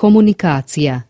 Komunikacija